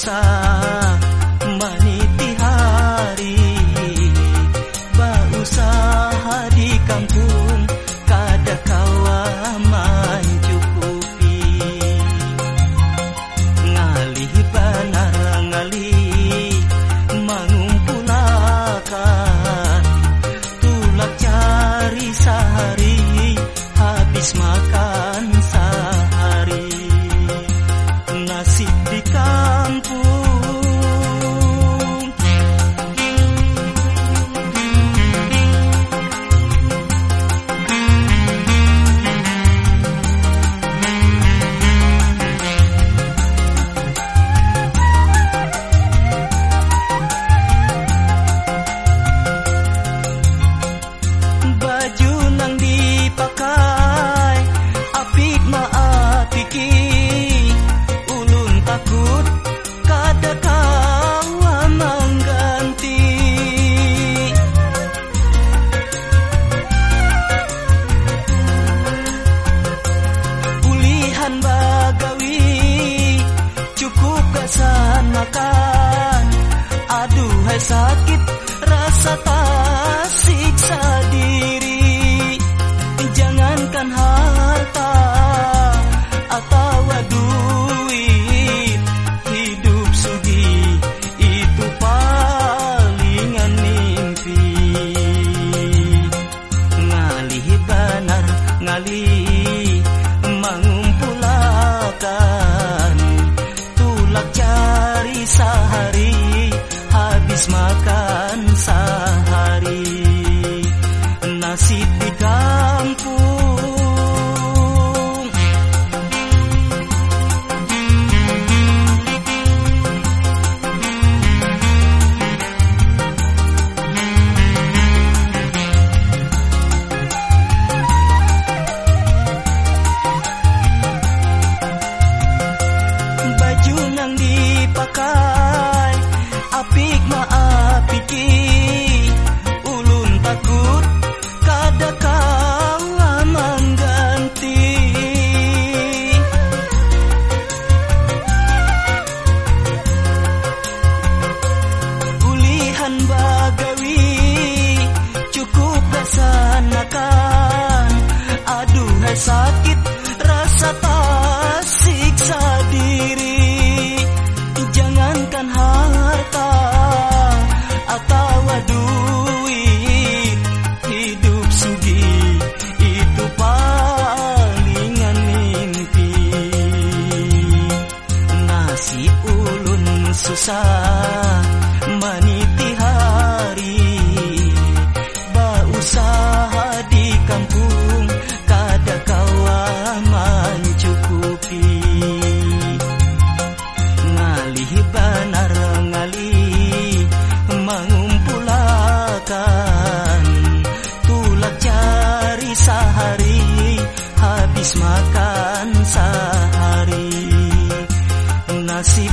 sa meniti hari. Bau usaha di kampung kada kawa mencukupi ngalih banar ngalih mengumpulakan makan aduh Aduhai sakit sentosa meniti hari. Berusaha di kampung kada kawan mencukupi Ngalih banar ngalih mengumpulakan. Tulak cari sehari habis makan sehari. Nasib